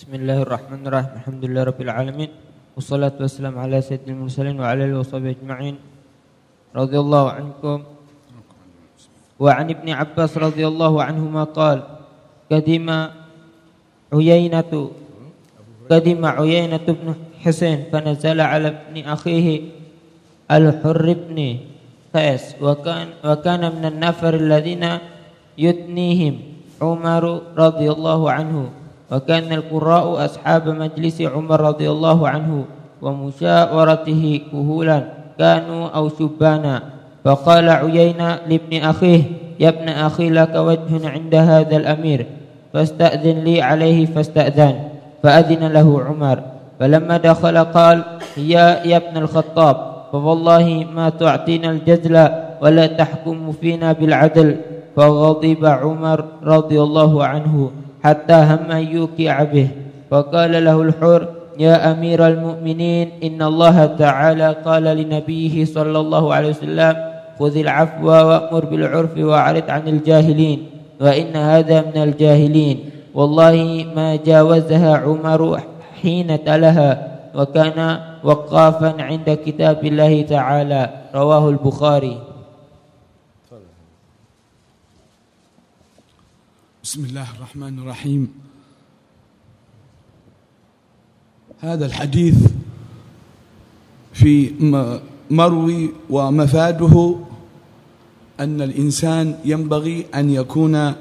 بسم الله الرحمن الرحيم الحمد لله رب العالمين والصلاة والسلام على سيد المرسلين وعلى اله وصحبه اجمعين رضي الله عنكم وعن ابن عباس رضي الله عنهما قال قدم عيينة قدم عيينة بن حسين فنزل على ابن أخيه الحر بن قيس وكان وكان من النفر الذين يدنيهم عمر رضي الله عنه kana al-qurra'u ashab majlis Umar radhiyallahu anhu wa musyawaratihi kuhulan kanu aw shubana فقال عيينة لابن أخيه يا ابن أخي لك وجه عند هذا الأمير فاستأذن لي عليه فاستأذن. فأذن له عمر. فلما دخل قال يا يا ابن الخطاب فوالله ما تعطينا الجزل ولا تحكم فينا بالعدل. فغضب عمر رضي الله عنه. حتى هم أن يوقع به. فقال له الحر يا أمير المؤمنين إن الله تعالى قال لنبيه صلى الله عليه وسلم خذ العفو وأمر بالعرف وأعرض عن الجاهلين وإن هذا من الجاهلين. والله ما جاوزها عمر حين تلها وكان وقافا عند كتاب الله تعالى رواه البخاري. بسم الله الرحمن الرحيم. هذا الحديث في مروي ومفاده أن الإنسان ينبغي أن يكون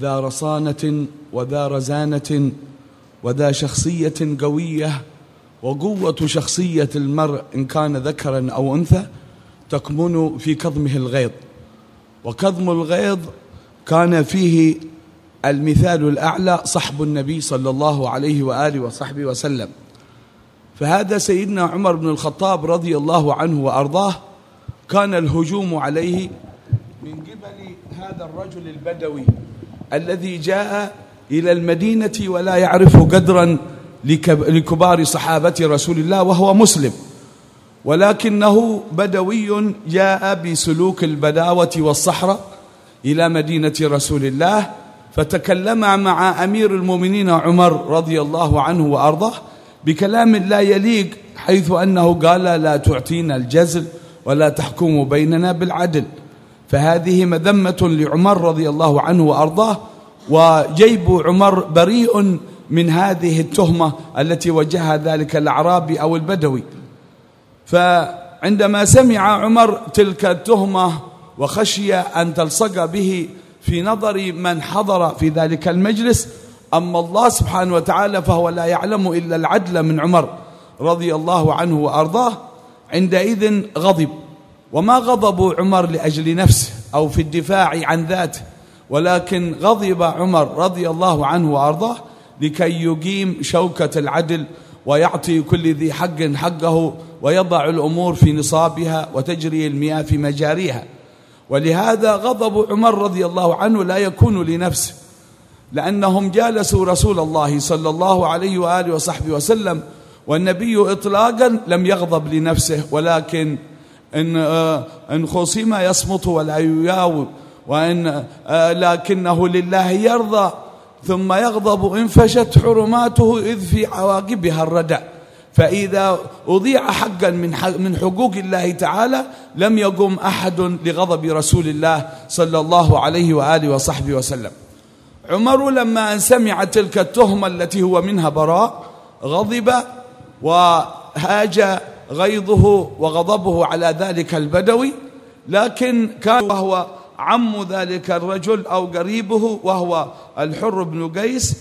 ذا رصانة وذا رزانة وذا شخصية قوية وقوة شخصية المرء إن كان ذكرا أو أنثى تكمن في كظمه الغيظ. وكظم الغيظ كان فيه المثال الأعلى صحب النبي صلى الله عليه وآله وصحبه وسلم. فهذا سيدنا عمر بن الخطاب رضي الله عنه وأرضاه كان الهجوم عليه من قبل هذا الرجل البدوي الذي جاء إلى المدينة ولا يعرف قدرا لكبار صحابة رسول الله وهو مسلم. ولكنه بدوي جاء بسلوك البداوة والصحراء إلى مدينة رسول الله فتكلم مع أمير المؤمنين عمر رضي الله عنه وأرضاه بكلام لا يليق حيث أنه قال لا تعطينا الجزل ولا تحكم بيننا بالعدل. فهذه مذمة لعمر رضي الله عنه وأرضاه وجيب عمر بريء من هذه التهمة التي وجهها ذلك الأعرابي أو البدوي. فعندما سمع عمر تلك التهمة وخشي أن تلصق به في نظر من حضر في ذلك المجلس. أما الله سبحانه وتعالى فهو لا يعلم إلا العدل من عمر رضي الله عنه وأرضاه. عندئذ غضب. وما غضب عمر لأجل نفسه أو في الدفاع عن ذاته ولكن غضب عمر رضي الله عنه وأرضاه لكي يقيم شوكة العدل ويعطي كل ذي حق حقه ويضع الأمور في نصابها وتجري المياه في مجاريها. ولهذا غضب عمر رضي الله عنه لا يكون لنفسه لأنهم جالسوا رسول الله صلى الله عليه وآله وصحبه وسلم والنبي إطلاقا لم يغضب لنفسه ولكن إن, إن خصم يصمت ولا يجاوب وإن لكنه لله يرضى ثم يغضب إن فشت حرماته إذ في عواقبها الردع. فإذا أضيع حقا من من حقوق الله تعالى لم يقم أحد لغضب رسول الله صلى الله عليه وآله وصحبه وسلم. عمر لما أن سمع تلك التهمة التي هو منها براء غضب وهاج غيظه وغضبه على ذلك البدوي لكن كان وهو عم ذلك الرجل أو قريبه وهو الحر بن قيس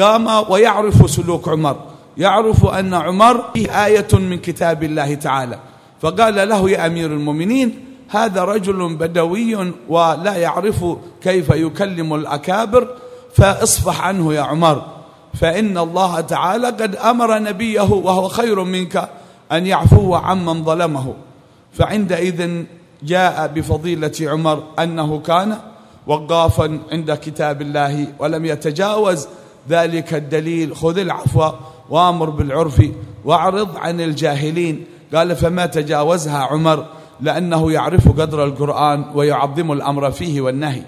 قام ويعرف سلوك عمر. يعرف أن عمر فيه آية من كتاب الله تعالى. فقال له يا أمير المؤمنين هذا رجل بدوي ولا يعرف كيف يكلم الأكابر فإصفح عنه يا عمر. فإن الله تعالى قد أمر نبيه وهو خير منك أن يعفو عمن ظلمه. فعندئذ جاء بفضيلة عمر أنه كان وقافا عند كتاب الله ولم يتجاوز ذلك الدليل. خذ العفو. وامر بالعرف واعرض عن الجاهلين. قال فما تجاوزها عمر؟ لأنه يعرف قدر القرآن ويعظم الأمر فيه والنهي.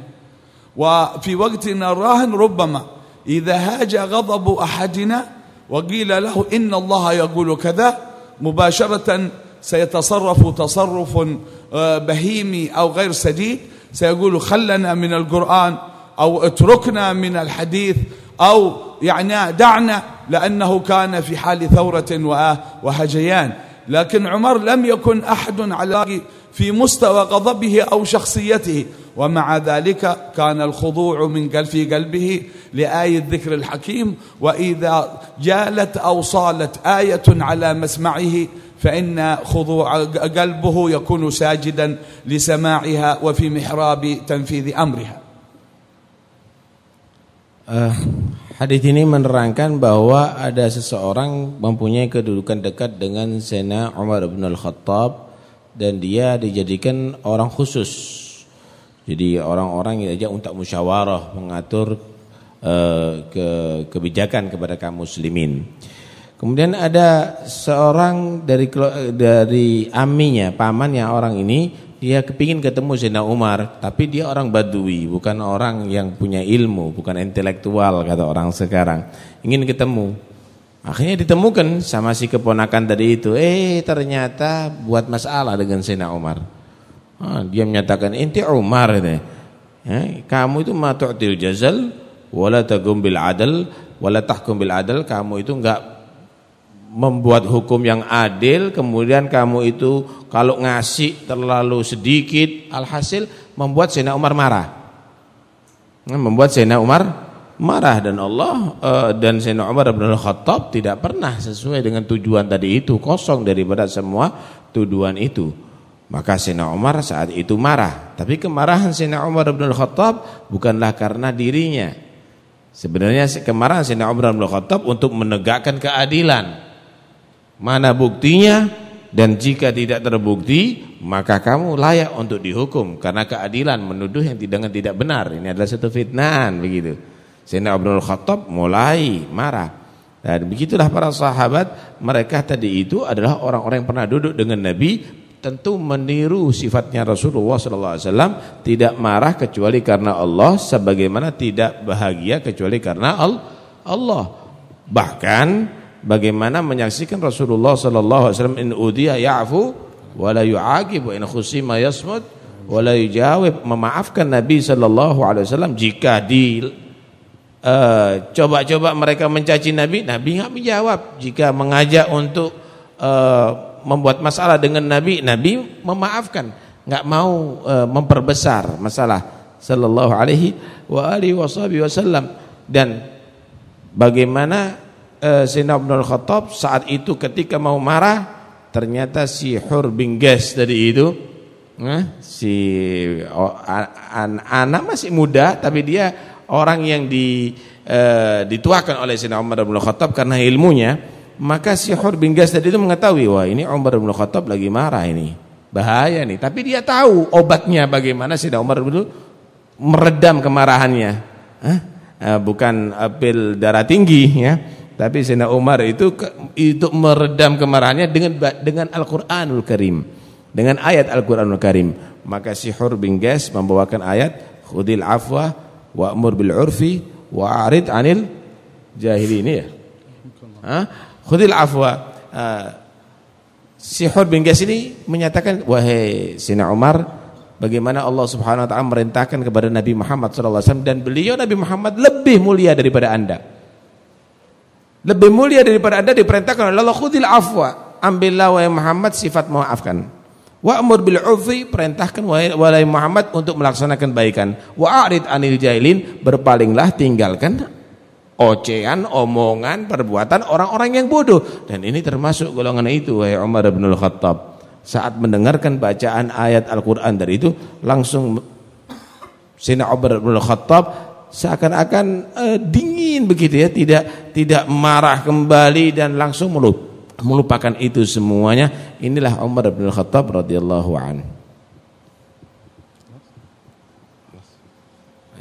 وفي وقتنا الراهن ربما إذا هاج غضب أحدنا وقيل له إن الله يقول كذا مباشرة سيتصرف تصرف آه، بهيمي أو غير سديد. سيقول خلنا من القرآن أو اتركنا من الحديث. أو يعني دعنا لأنه كان في حال ثورة وهجيان. لكن عمر لم يكن أحد على في مستوى غضبه أو شخصيته. ومع ذلك كان الخضوع من في قلبه لآية ذكر الحكيم. وإذا جالت أو صالت آية على مسمعه فإن خضوع قلبه يكون ساجدا لسماعها وفي محراب تنفيذ أمرها. Uh, hadis ini menerangkan bahwa ada seseorang mempunyai kedudukan dekat dengan Sena Umar bin Al-Khattab dan dia dijadikan orang khusus. Jadi orang-orang yang aja untuk musyawarah mengatur uh, ke kebijakan kepada kaum muslimin. Kemudian ada seorang dari dari aminya, pamannya orang ini dia kepingin ketemu Sayyidina Umar, tapi dia orang badui, bukan orang yang punya ilmu, bukan intelektual kata orang sekarang. Ingin ketemu. Akhirnya ditemukan sama si keponakan tadi itu. Eh ternyata buat masalah dengan Sayyidina Umar. Ah, dia menyatakan inti Umar ini. Ya, kamu itu matu'til jazal wala tagum bil adal wala tahkum bil adal, kamu itu enggak membuat hukum yang adil kemudian kamu itu kalau ngasih terlalu sedikit alhasil membuat Sayyidina Umar marah. Nah, membuat Sayyidina Umar marah dan Allah uh, dan Sayyidina Umar bin Khattab tidak pernah sesuai dengan tujuan tadi itu kosong daripada semua tujuan itu. Maka Sayyidina Umar saat itu marah. Tapi kemarahan Sayyidina Umar bin Khattab bukanlah karena dirinya. Sebenarnya kemarahan Sayyidina Umar bin Khattab untuk menegakkan keadilan Mana buktinya dan jika tidak terbukti maka kamu layak untuk dihukum karena keadilan menuduh yang tidak tidak benar. Ini adalah satu fitnahan begitu. Sayyidina Abdul Khattab mulai marah. Dan begitulah para sahabat mereka tadi itu adalah orang-orang yang pernah duduk dengan Nabi tentu meniru sifatnya Rasulullah sallallahu alaihi wasallam tidak marah kecuali karena Allah sebagaimana tidak bahagia kecuali karena Allah. Bahkan bagaimana menyaksikan Rasulullah sallallahu alaihi wasallam in udiya ya'fu wa la yu'aqib in khusima yasmut wa la yujawib. Memaafkan Nabi sallallahu alaihi wasallam jika di eh, coba-coba uh, mereka mencaci Nabi Nabi enggak menjawab. Jika mengajak untuk uh, membuat masalah dengan Nabi Nabi memaafkan. Enggak mau uh, memperbesar masalah sallallahu alaihi wa alihi wasallam. Dan bagaimana uh, Sayyidina Abdul Khattab saat itu ketika mau marah ternyata si Hur bin Gas tadi itu eh, si oh, an, anak masih muda tapi dia orang yang di uh, dituakan oleh Sayyidina Umar bin Khattab karena ilmunya maka si Hur bin Gas tadi itu mengetahui wah ini Umar bin Khattab lagi marah ini. Bahaya nih. Tapi dia tahu obatnya bagaimana Sayyidina Umar bin meredam kemarahannya. Hah? Uh, bukan pil darah tinggi ya tapi Sayyidina Umar itu itu meredam kemarahannya dengan dengan Al-Qur'anul Karim. Dengan ayat Al-Qur'anul Karim. Maka Sihur bin Gas membawakan ayat khudil afwa wa'mur bil urfi wa'arid 'anil jahili ini ya. Hah? Khudil afwa. Uh, Sihur bin Gas ini menyatakan wahai Sayyidina Umar bagaimana Allah Subhanahu wa taala merintahkan kepada Nabi Muhammad wasallam dan beliau Nabi Muhammad lebih mulia daripada Anda. Lebih mulia daripada Anda diperintahkan oleh Allah khudil afwa. Ambillah wahai Muhammad sifat memaafkan. Wa'mur bil 'urfi perintahkan wahai Muhammad untuk melaksanakan baikan. Wa'rid anil jahilin berpalinglah tinggalkan ocehan, omongan, perbuatan orang-orang yang bodoh. Dan ini termasuk golongan itu wahai Umar bin Al-Khattab. Saat mendengarkan bacaan ayat Al-Qur'an dari itu langsung Sayyidina Umar bin Al-Khattab seakan-akan uh, dingin begitu ya, tidak tidak marah kembali dan langsung melup, melupakan itu semuanya. Inilah Umar bin Khattab radhiyallahu an.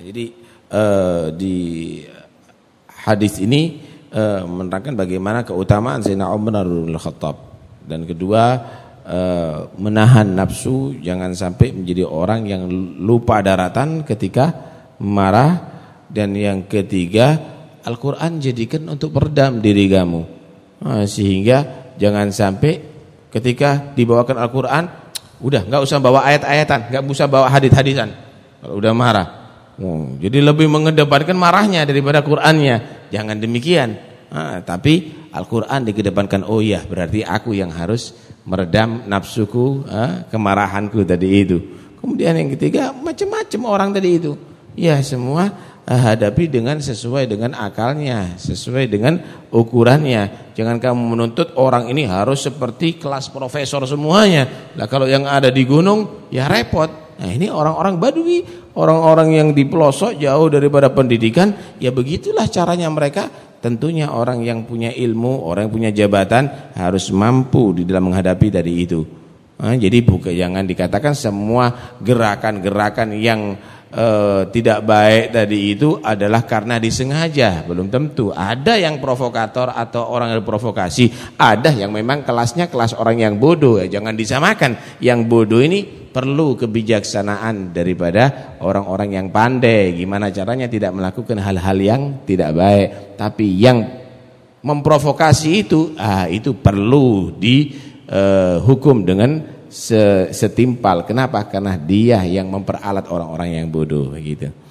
Jadi uh, di hadis ini uh, menerangkan bagaimana keutamaan Sayyidina Umar bin Khattab dan kedua uh, menahan nafsu jangan sampai menjadi orang yang lupa daratan ketika marah dan yang ketiga Al-Quran jadikan untuk peredam diri kamu. Nah, sehingga jangan sampai ketika dibawakan Al-Quran, udah nggak usah bawa ayat-ayatan, nggak usah bawa hadis-hadisan. Kalau udah marah. Oh, jadi lebih mengedepankan marahnya daripada Qurannya. Jangan demikian. Nah, tapi Al-Quran dikedepankan. Oh iya, berarti aku yang harus meredam nafsuku, ah, kemarahanku tadi itu. Kemudian yang ketiga, macam-macam orang tadi itu. Ya semua hadapi dengan sesuai dengan akalnya, sesuai dengan ukurannya. Jangan kamu menuntut orang ini harus seperti kelas profesor semuanya. Lah kalau yang ada di gunung ya repot. Nah ini orang-orang badui, orang-orang yang di pelosok jauh daripada pendidikan, ya begitulah caranya mereka. Tentunya orang yang punya ilmu, orang yang punya jabatan harus mampu di dalam menghadapi tadi itu. Nah, jadi bukan jangan dikatakan semua gerakan-gerakan yang uh, tidak baik tadi itu adalah karena disengaja, belum tentu. Ada yang provokator atau orang yang provokasi, ada yang memang kelasnya kelas orang yang bodoh. Ya, jangan disamakan. Yang bodoh ini perlu kebijaksanaan daripada orang-orang yang pandai. Gimana caranya tidak melakukan hal-hal yang tidak baik. Tapi yang memprovokasi itu, ah, itu perlu dihukum uh, dengan setimpal. Kenapa? Karena dia yang memperalat orang-orang yang bodoh. Gitu.